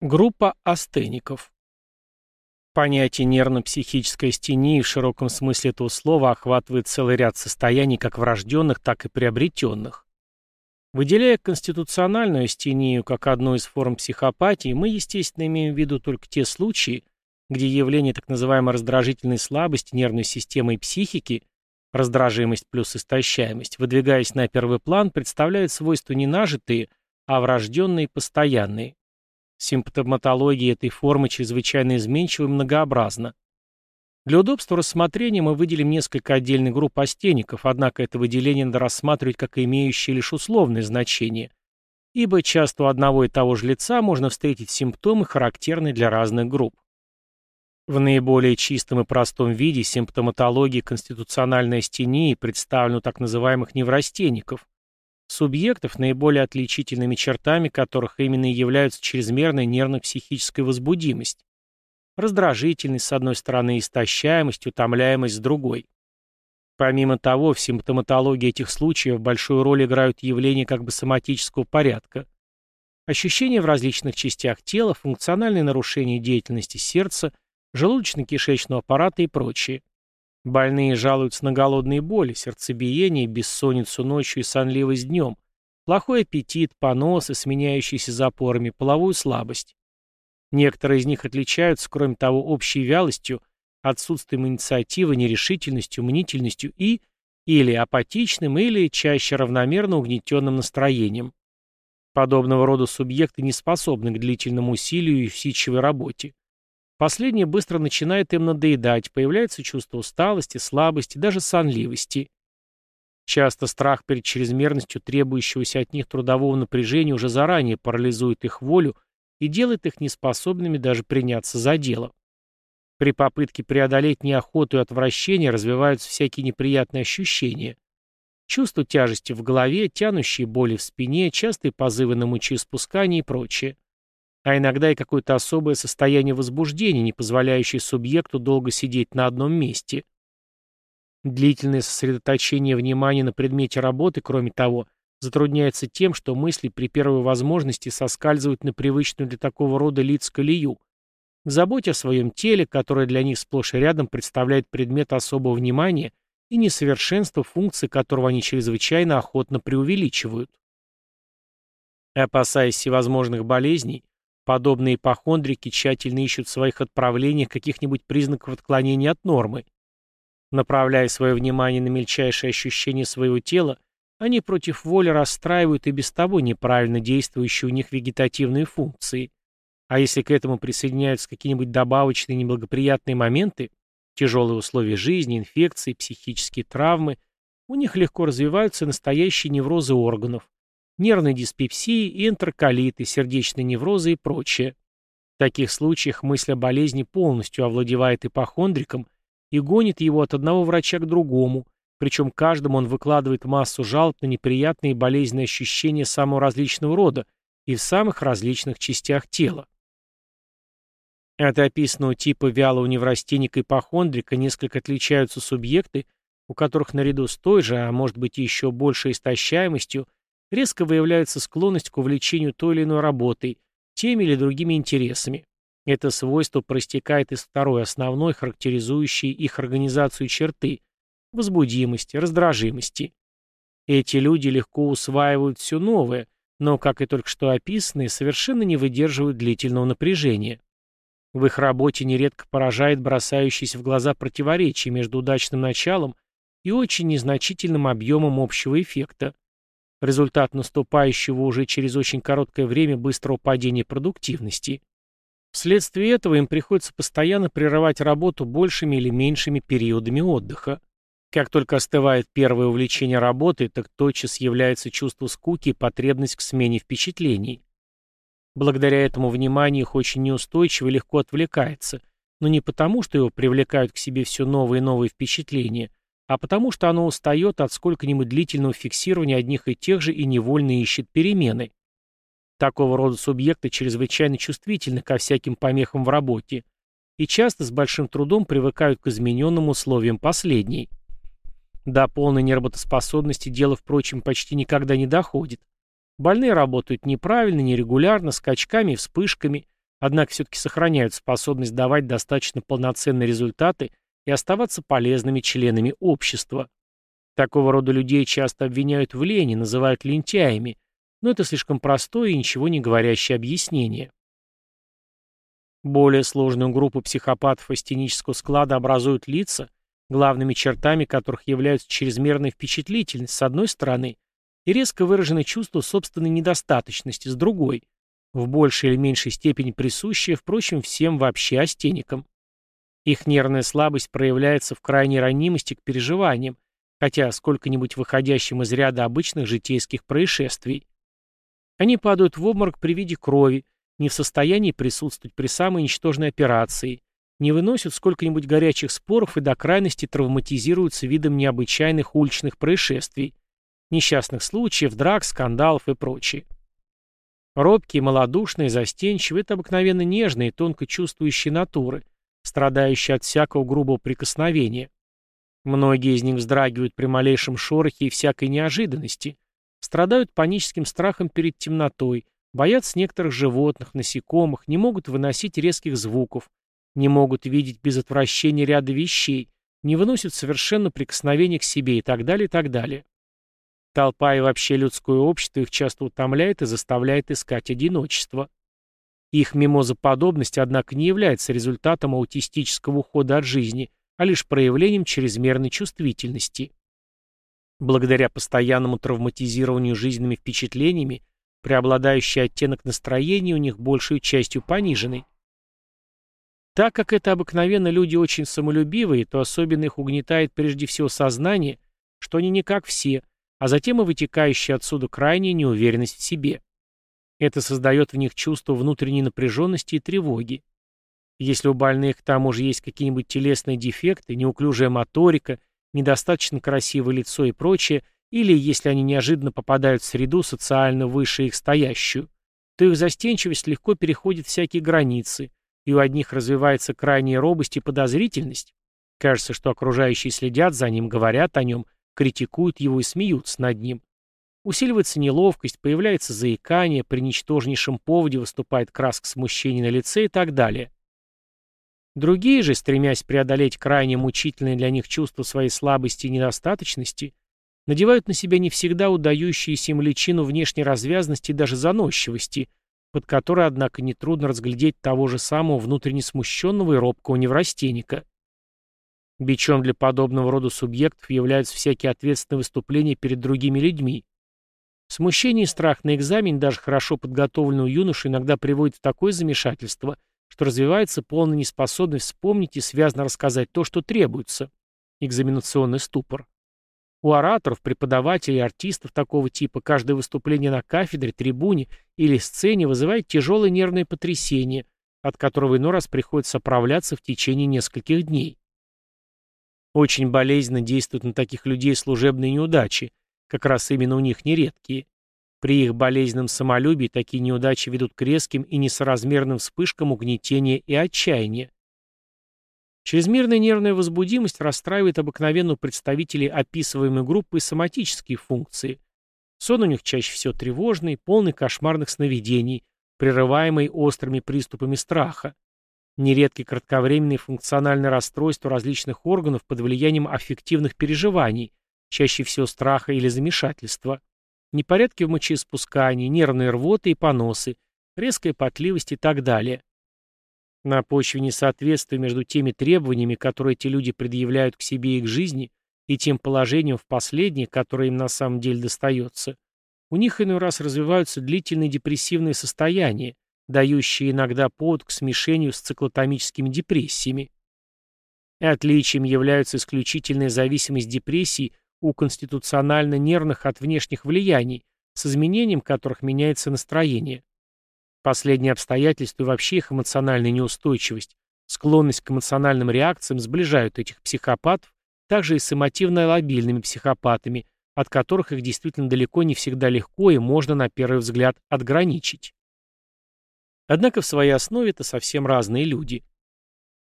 Группа астеников. Понятие нервно-психической астении в широком смысле этого слова охватывает целый ряд состояний как врожденных, так и приобретенных. Выделяя конституциональную астению как одну из форм психопатии, мы, естественно, имеем в виду только те случаи, где явление так называемой раздражительной слабости нервной системы и психики, раздражимость плюс истощаемость, выдвигаясь на первый план, представляют свойства не нажитые, а врожденные и постоянные. Симптоматология этой формы чрезвычайно изменчива и многообразна. Для удобства рассмотрения мы выделим несколько отдельных групп астеников, однако это выделение надо рассматривать как имеющее лишь условное значение, ибо часто у одного и того же лица можно встретить симптомы, характерные для разных групп. В наиболее чистом и простом виде симптоматология конституциональной астении представлена у так называемых неврастенников, субъектов, наиболее отличительными чертами которых именно и являются чрезмерная нервно-психическая возбудимость, раздражительность с одной стороны и истощаемость, утомляемость с другой. Помимо того, в симптоматологии этих случаев большую роль играют явления как бы соматического порядка. Ощущения в различных частях тела, функциональные нарушения деятельности сердца, желудочно-кишечного аппарата и прочее. Больные жалуются на голодные боли, сердцебиение, бессонницу ночью и сонливость днем, плохой аппетит, поносы, сменяющиеся запорами, половую слабость. Некоторые из них отличаются, кроме того, общей вялостью, отсутствием инициативы, нерешительностью, мнительностью и или апатичным, или чаще равномерно угнетенным настроением. Подобного рода субъекты не способны к длительному усилию и усидчивой работе. Последнее быстро начинает им надоедать, появляется чувство усталости, слабости, даже сонливости. Часто страх перед чрезмерностью требующегося от них трудового напряжения уже заранее парализует их волю и делает их неспособными даже приняться за дело. При попытке преодолеть неохоту и отвращение развиваются всякие неприятные ощущения. Чувство тяжести в голове, тянущие боли в спине, частые позывы на мочеиспускание и прочее а иногда и какое-то особое состояние возбуждения, не позволяющее субъекту долго сидеть на одном месте. Длительное сосредоточение внимания на предмете работы, кроме того, затрудняется тем, что мысли при первой возможности соскальзывают на привычную для такого рода лиц колею, к заботе о своем теле, которое для них сплошь и рядом представляет предмет особого внимания и несовершенство функции которого они чрезвычайно охотно преувеличивают. Опасаясь всевозможных болезней, Подобные ипохондрики тщательно ищут в своих отправлениях каких-нибудь признаков отклонения от нормы. Направляя свое внимание на мельчайшие ощущения своего тела, они против воли расстраивают и без того неправильно действующие у них вегетативные функции. А если к этому присоединяются какие-нибудь добавочные неблагоприятные моменты, тяжелые условия жизни, инфекции, психические травмы, у них легко развиваются настоящие неврозы органов, нервной диспепсии, энтероколиты, сердечные неврозы и прочее. В таких случаях мысль о болезни полностью овладевает ипохондриком и гонит его от одного врача к другому, причем каждому он выкладывает массу жалоб на неприятные болезненные ощущения самого различного рода и в самых различных частях тела. От описанного типа вялого неврастенника ипохондрика несколько отличаются субъекты, у которых наряду с той же, а может быть еще большей истощаемостью, резко выявляется склонность к увлечению той или иной работой, теми или другими интересами. Это свойство проистекает из второй основной, характеризующей их организацию черты – возбудимости, раздражимости. Эти люди легко усваивают все новое, но, как и только что описанные, совершенно не выдерживают длительного напряжения. В их работе нередко поражает бросающееся в глаза противоречие между удачным началом и очень незначительным объемом общего эффекта результат наступающего уже через очень короткое время быстрого падения продуктивности. Вследствие этого им приходится постоянно прерывать работу большими или меньшими периодами отдыха. Как только остывает первое увлечение работой, так тотчас является чувство скуки и потребность к смене впечатлений. Благодаря этому внимание их очень неустойчиво и легко отвлекается, но не потому, что его привлекают к себе все новые и новые впечатления, а потому что оно устает от сколько-нибудь длительного фиксирования одних и тех же и невольно ищет перемены. Такого рода субъекты чрезвычайно чувствительны ко всяким помехам в работе и часто с большим трудом привыкают к измененным условиям последней. До полной неработоспособности дело, впрочем, почти никогда не доходит. Больные работают неправильно, нерегулярно, скачками и вспышками, однако все-таки сохраняют способность давать достаточно полноценные результаты и оставаться полезными членами общества. Такого рода людей часто обвиняют в лени, называют лентяями, но это слишком простое и ничего не говорящее объяснение. Более сложную группу психопатов астенического склада образуют лица, главными чертами которых являются чрезмерная впечатлительность с одной стороны и резко выраженное чувство собственной недостаточности с другой, в большей или меньшей степени присущее, впрочем, всем вообще астеникам. Их нервная слабость проявляется в крайней ранимости к переживаниям, хотя сколько-нибудь выходящим из ряда обычных житейских происшествий. Они падают в обморок при виде крови, не в состоянии присутствовать при самой ничтожной операции, не выносят сколько-нибудь горячих споров и до крайности травматизируются видом необычайных уличных происшествий, несчастных случаев, драк, скандалов и прочее. Робкие, малодушные, застенчивые – это обыкновенно нежные, тонко чувствующие натуры, страдающие от всякого грубого прикосновения. Многие из них вздрагивают при малейшем шорохе и всякой неожиданности, страдают паническим страхом перед темнотой, боятся некоторых животных, насекомых, не могут выносить резких звуков, не могут видеть без отвращения ряда вещей, не выносят совершенно прикосновения к себе и так далее, и так далее. Толпа и вообще людское общество их часто утомляет и заставляет искать одиночество. Их мимозаподобность, однако, не является результатом аутистического ухода от жизни, а лишь проявлением чрезмерной чувствительности. Благодаря постоянному травматизированию жизненными впечатлениями, преобладающий оттенок настроения у них большей частью пониженный. Так как это обыкновенно люди очень самолюбивые, то особенно их угнетает прежде всего сознание, что они не как все, а затем и вытекающая отсюда крайняя неуверенность в себе. Это создает в них чувство внутренней напряженности и тревоги. Если у больных к тому же есть какие-нибудь телесные дефекты, неуклюжая моторика, недостаточно красивое лицо и прочее, или если они неожиданно попадают в среду социально выше их стоящую, то их застенчивость легко переходит всякие границы, и у одних развивается крайняя робость и подозрительность. Кажется, что окружающие следят за ним, говорят о нем, критикуют его и смеются над ним. Усиливается неловкость, появляется заикание, при ничтожнейшем поводе выступает краска смущения на лице и так далее. Другие же, стремясь преодолеть крайне мучительное для них чувство своей слабости и недостаточности, надевают на себя не всегда удающуюся им личину внешней развязности и даже заносчивости, под которой, однако, нетрудно разглядеть того же самого внутренне смущенного и робкого неврастенника. Бичом для подобного рода субъектов являются всякие ответственные выступления перед другими людьми. Смущение и страх на экзамен даже хорошо подготовленного юноши иногда приводит в такое замешательство, что развивается полная неспособность вспомнить и связно рассказать то, что требуется. Экзаменационный ступор. У ораторов, преподавателей артистов такого типа каждое выступление на кафедре, трибуне или сцене вызывает тяжелое нервное потрясение, от которого иной раз приходится оправляться в течение нескольких дней. Очень болезненно действуют на таких людей служебные неудачи, как раз именно у них нередкие. При их болезненном самолюбии такие неудачи ведут к резким и несоразмерным вспышкам угнетения и отчаяния. Чрезмерная нервная возбудимость расстраивает обыкновенно представителей описываемой группы соматические функции. Сон у них чаще всего тревожный, полный кошмарных сновидений, прерываемый острыми приступами страха. Нередки кратковременные функциональные расстройства различных органов под влиянием аффективных переживаний, чаще всего страха или замешательства. Непорядки в мочеиспускании, нервные рвоты и поносы, резкая потливость и так далее. На почве несоответствия между теми требованиями, которые эти люди предъявляют к себе и к жизни, и тем положением в последнее, которое им на самом деле достается, у них иной раз развиваются длительные депрессивные состояния, дающие иногда повод к смешению с циклотомическими депрессиями. Отличием являются исключительная зависимость депрессий у конституционально-нервных от внешних влияний, с изменением которых меняется настроение. Последние обстоятельства и вообще их эмоциональная неустойчивость, склонность к эмоциональным реакциям сближают этих психопатов также и с эмотивно-лобильными психопатами, от которых их действительно далеко не всегда легко и можно на первый взгляд отграничить. Однако в своей основе это совсем разные люди.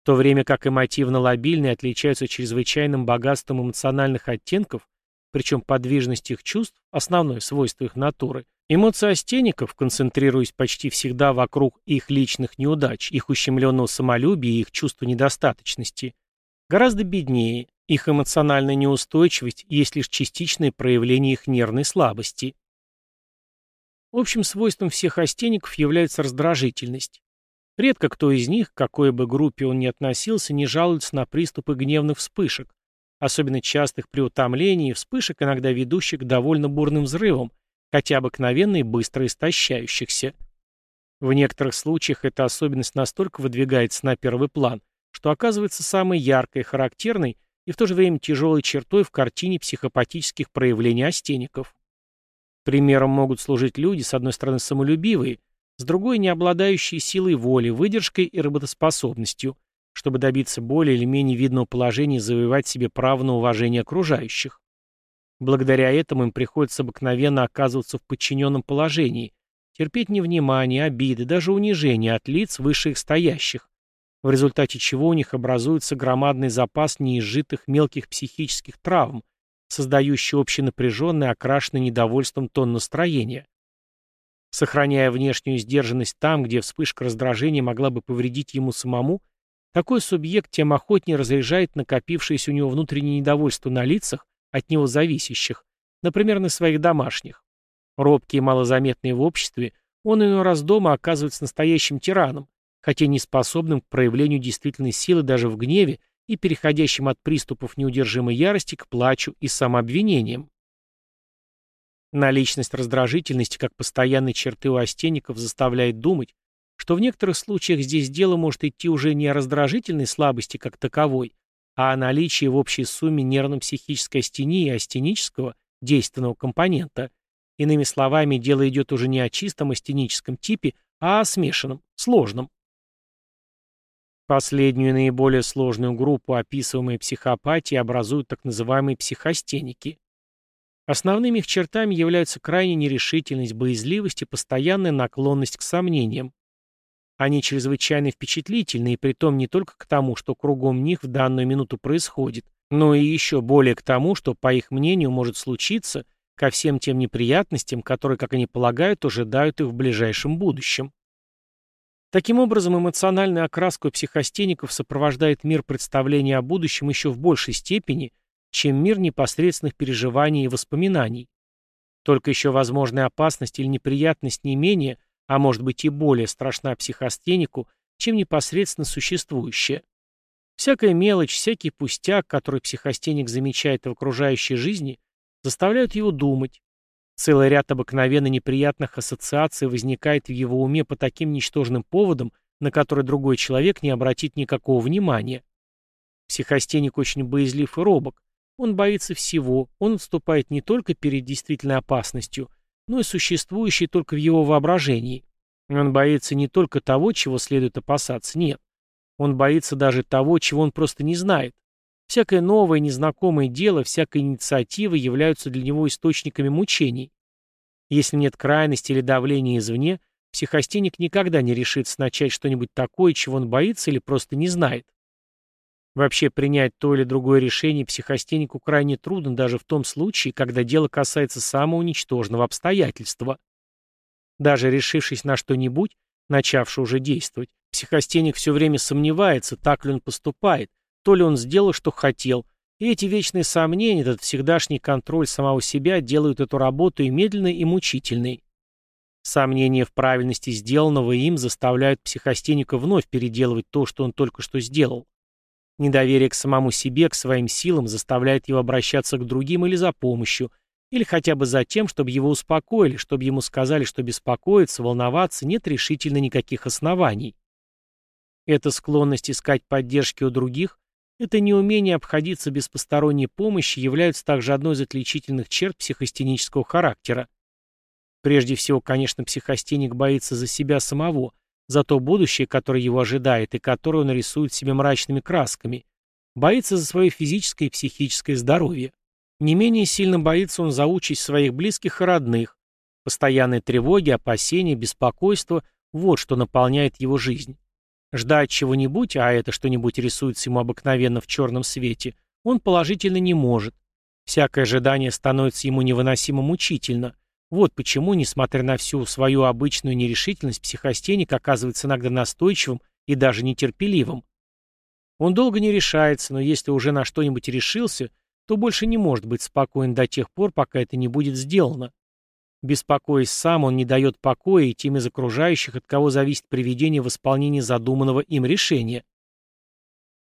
То время как эмотивно-лобильные отличаются чрезвычайным богатством эмоциональных оттенков, причем подвижность их чувств, основное свойство их натуры, Эмоции астеников, концентрируясь почти всегда вокруг их личных неудач, их ущемленного самолюбия и их чувства недостаточности, гораздо беднее, их эмоциональная неустойчивость есть лишь частичное проявление их нервной слабости. Общим свойством всех астеников является раздражительность. Редко кто из них, к какой бы группе он ни относился, не жалуется на приступы гневных вспышек, особенно частых при утомлении, вспышек, иногда ведущих к довольно бурным взрывам, хотя обыкновенно и быстро истощающихся. В некоторых случаях эта особенность настолько выдвигается на первый план, что оказывается самой яркой, характерной и в то же время тяжелой чертой в картине психопатических проявлений астеников. Примером могут служить люди, с одной стороны, самолюбивые, с другой – не обладающие силой воли, выдержкой и работоспособностью, чтобы добиться более или менее видного положения и завоевать себе право на уважение окружающих. Благодаря этому им приходится обыкновенно оказываться в подчиненном положении, терпеть невнимание, обиды, даже унижение от лиц выше их стоящих, в результате чего у них образуется громадный запас неизжитых мелких психических травм, создающий общенапряженный, окрашенный недовольством тон настроения. Сохраняя внешнюю сдержанность там, где вспышка раздражения могла бы повредить ему самому, такой субъект тем охотнее разряжает накопившееся у него внутреннее недовольство на лицах, от него зависящих, например, на своих домашних. Робкий и малозаметный в обществе, он иной раз дома оказывается настоящим тираном, хотя не способным к проявлению действительной силы даже в гневе и переходящим от приступов неудержимой ярости к плачу и самообвинениям. Наличность раздражительности как постоянной черты у астенников заставляет думать, что в некоторых случаях здесь дело может идти уже не о раздражительной слабости как таковой, а о наличии в общей сумме нервно-психической астении и астенического действенного компонента. Иными словами, дело идет уже не о чистом астеническом типе, а о смешанном, сложном. Последнюю наиболее сложную группу описываемой психопатии образуют так называемые психостеники. Основными их чертами являются крайняя нерешительность, боязливость и постоянная наклонность к сомнениям. Они чрезвычайно впечатлительны, и притом не только к тому, что кругом них в данную минуту происходит, но и еще более к тому, что, по их мнению, может случиться ко всем тем неприятностям, которые, как они полагают, ожидают их в ближайшем будущем. Таким образом, эмоциональная окраска психостеников сопровождает мир представления о будущем еще в большей степени, чем мир непосредственных переживаний и воспоминаний. Только еще возможная опасность или неприятность не менее – а может быть и более страшна психостенику, чем непосредственно существующая. Всякая мелочь, всякий пустяк, который психостеник замечает в окружающей жизни, заставляют его думать. Целый ряд обыкновенно неприятных ассоциаций возникает в его уме по таким ничтожным поводам, на которые другой человек не обратит никакого внимания. Психостеник очень боязлив и робок. Он боится всего, он вступает не только перед действительной опасностью, но и существующий только в его воображении. Он боится не только того, чего следует опасаться, нет. Он боится даже того, чего он просто не знает. Всякое новое, незнакомое дело, всякая инициатива являются для него источниками мучений. Если нет крайности или давления извне, психостеник никогда не решится начать что-нибудь такое, чего он боится или просто не знает. Вообще принять то или другое решение психостенику крайне трудно даже в том случае, когда дело касается самого ничтожного обстоятельства. Даже решившись на что-нибудь, начавший уже действовать, психостеник все время сомневается, так ли он поступает, то ли он сделал, что хотел, и эти вечные сомнения, этот всегдашний контроль самого себя делают эту работу и медленной, и мучительной. Сомнения в правильности сделанного им заставляют психостеника вновь переделывать то, что он только что сделал. Недоверие к самому себе, к своим силам заставляет его обращаться к другим или за помощью, или хотя бы за тем, чтобы его успокоили, чтобы ему сказали, что беспокоиться, волноваться нет решительно никаких оснований. Эта склонность искать поддержки у других, это неумение обходиться без посторонней помощи являются также одной из отличительных черт психостенического характера. Прежде всего, конечно, психостеник боится за себя самого – за то будущее, которое его ожидает и которое он рисует себе мрачными красками. Боится за свое физическое и психическое здоровье. Не менее сильно боится он за участь своих близких и родных. Постоянные тревоги, опасения, беспокойство – вот что наполняет его жизнь. Ждать чего-нибудь, а это что-нибудь рисуется ему обыкновенно в черном свете, он положительно не может. Всякое ожидание становится ему невыносимо мучительно. Вот почему, несмотря на всю свою обычную нерешительность, психостеник оказывается иногда настойчивым и даже нетерпеливым. Он долго не решается, но если уже на что-нибудь решился, то больше не может быть спокоен до тех пор, пока это не будет сделано. Беспокоясь сам, он не дает покоя и тем из окружающих, от кого зависит приведение в исполнение задуманного им решения.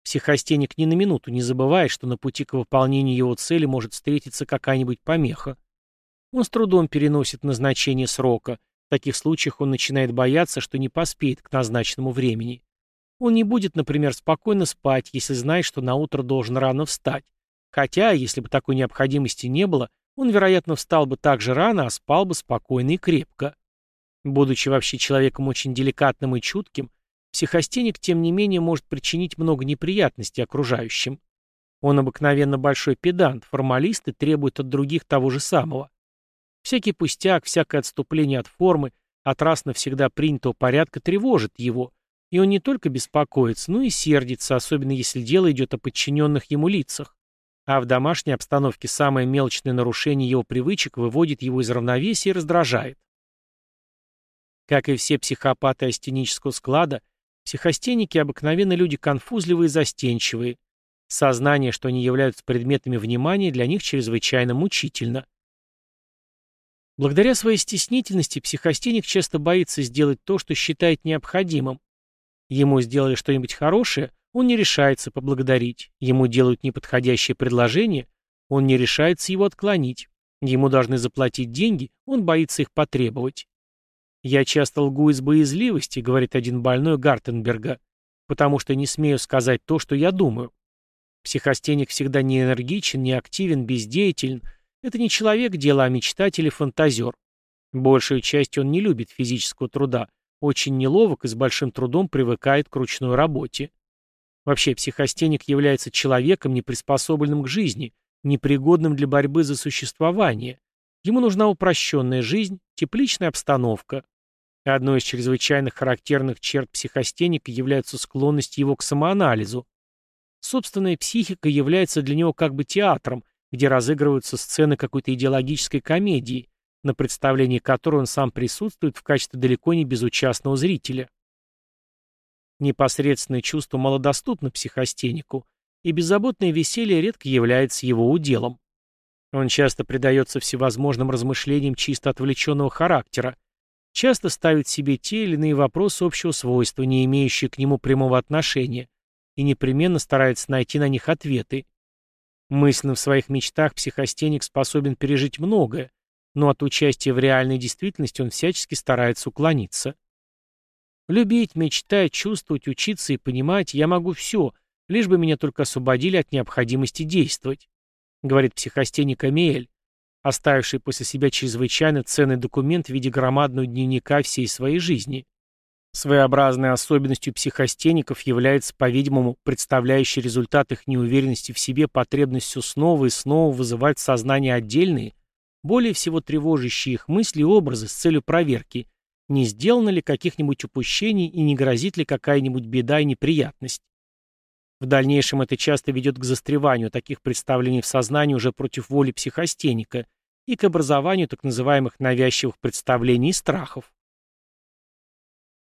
Психостеник ни на минуту не забывает, что на пути к выполнению его цели может встретиться какая-нибудь помеха. Он с трудом переносит назначение срока. В таких случаях он начинает бояться, что не поспеет к назначенному времени. Он не будет, например, спокойно спать, если знает, что на утро должен рано встать. Хотя, если бы такой необходимости не было, он, вероятно, встал бы так же рано, а спал бы спокойно и крепко. Будучи вообще человеком очень деликатным и чутким, психостеник, тем не менее, может причинить много неприятностей окружающим. Он обыкновенно большой педант, формалист и требует от других того же самого. Всякий пустяк, всякое отступление от формы, от раз навсегда принятого порядка тревожит его, и он не только беспокоится, но и сердится, особенно если дело идет о подчиненных ему лицах. А в домашней обстановке самое мелочное нарушение его привычек выводит его из равновесия и раздражает. Как и все психопаты астенического склада, психостеники обыкновенно люди конфузливые и застенчивые. Сознание, что они являются предметами внимания, для них чрезвычайно мучительно. Благодаря своей стеснительности психостеник часто боится сделать то, что считает необходимым. Ему сделали что-нибудь хорошее, он не решается поблагодарить. Ему делают неподходящее предложение, он не решается его отклонить. Ему должны заплатить деньги, он боится их потребовать. «Я часто лгу из боязливости», — говорит один больной Гартенберга, «потому что не смею сказать то, что я думаю». Психостеник всегда не энергичен, не активен, бездеятелен — это не человек дело, а мечтатель и фантазер. Большую часть он не любит физического труда, очень неловок и с большим трудом привыкает к ручной работе. Вообще, психостеник является человеком, не приспособленным к жизни, непригодным для борьбы за существование. Ему нужна упрощенная жизнь, тепличная обстановка. Одной из чрезвычайных характерных черт психостеника является склонность его к самоанализу. Собственная психика является для него как бы театром, где разыгрываются сцены какой-то идеологической комедии, на представлении которой он сам присутствует в качестве далеко не безучастного зрителя. Непосредственное чувство малодоступно психостенику, и беззаботное веселье редко является его уделом. Он часто предается всевозможным размышлениям чисто отвлеченного характера, часто ставит себе те или иные вопросы общего свойства, не имеющие к нему прямого отношения, и непременно старается найти на них ответы, Мысленно в своих мечтах психостеник способен пережить многое, но от участия в реальной действительности он всячески старается уклониться. Любить, мечтать, чувствовать, учиться и понимать я могу все, лишь бы меня только освободили от необходимости действовать, говорит психостеник Амиэль, оставивший после себя чрезвычайно ценный документ в виде громадного дневника всей своей жизни. Своеобразной особенностью психостеников является, по-видимому, представляющий результат их неуверенности в себе потребность все снова и снова вызывать в сознание отдельные, более всего тревожащие их мысли и образы с целью проверки, не сделано ли каких-нибудь упущений и не грозит ли какая-нибудь беда и неприятность. В дальнейшем это часто ведет к застреванию таких представлений в сознании уже против воли психостеника и к образованию так называемых навязчивых представлений и страхов.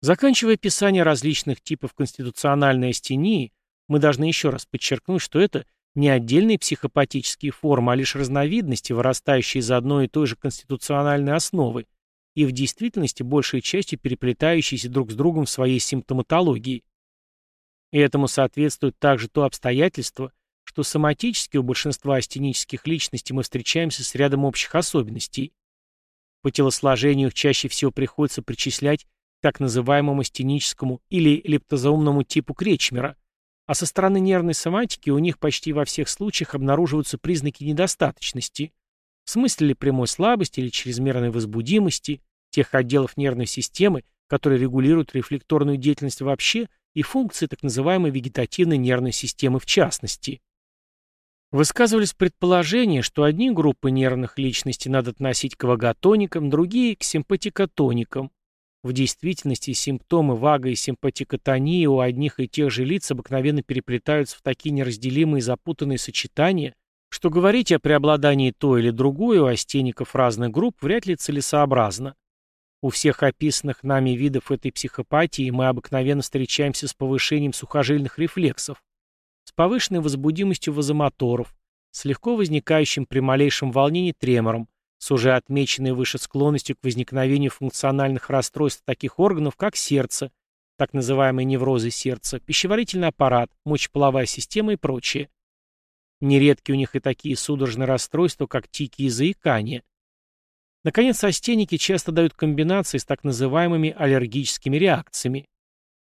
Заканчивая описание различных типов конституциональной астении, мы должны еще раз подчеркнуть, что это не отдельные психопатические формы, а лишь разновидности, вырастающие из одной и той же конституциональной основы и в действительности большей частью переплетающиеся друг с другом в своей симптоматологии. И этому соответствует также то обстоятельство, что соматически у большинства астенических личностей мы встречаемся с рядом общих особенностей. По телосложению их чаще всего приходится причислять так называемому стеническому или лептозоумному типу Кречмера, а со стороны нервной соматики у них почти во всех случаях обнаруживаются признаки недостаточности, в смысле ли прямой слабости или чрезмерной возбудимости, тех отделов нервной системы, которые регулируют рефлекторную деятельность вообще и функции так называемой вегетативной нервной системы в частности. Высказывались предположения, что одни группы нервных личностей надо относить к ваготоникам, другие – к симпатикотоникам, в действительности симптомы вага и симпатикотонии у одних и тех же лиц обыкновенно переплетаются в такие неразделимые запутанные сочетания, Что говорить о преобладании той или другой у астеников разных групп вряд ли целесообразно. У всех описанных нами видов этой психопатии мы обыкновенно встречаемся с повышением сухожильных рефлексов, с повышенной возбудимостью вазомоторов, с легко возникающим при малейшем волнении тремором, с уже отмеченной выше склонностью к возникновению функциональных расстройств таких органов, как сердце, так называемые неврозы сердца, пищеварительный аппарат, мочеполовая система и прочее. Нередки у них и такие судорожные расстройства, как тики и заикание. Наконец, астеники часто дают комбинации с так называемыми аллергическими реакциями.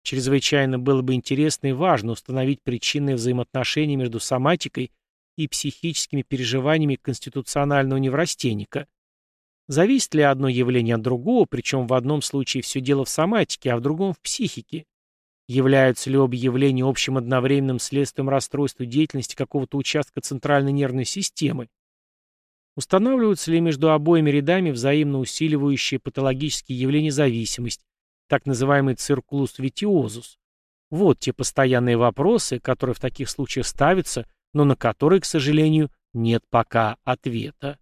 Чрезвычайно было бы интересно и важно установить причинные взаимоотношения между соматикой и психическими переживаниями конституционального неврастенника. Зависит ли одно явление от другого, причем в одном случае все дело в соматике, а в другом в психике? Являются ли обе явления общим одновременным следствием расстройства деятельности какого-то участка центральной нервной системы? Устанавливаются ли между обоими рядами взаимно усиливающие патологические явления зависимость, так называемый циркулус витиозус? Вот те постоянные вопросы, которые в таких случаях ставятся, но на которые, к сожалению, нет пока ответа.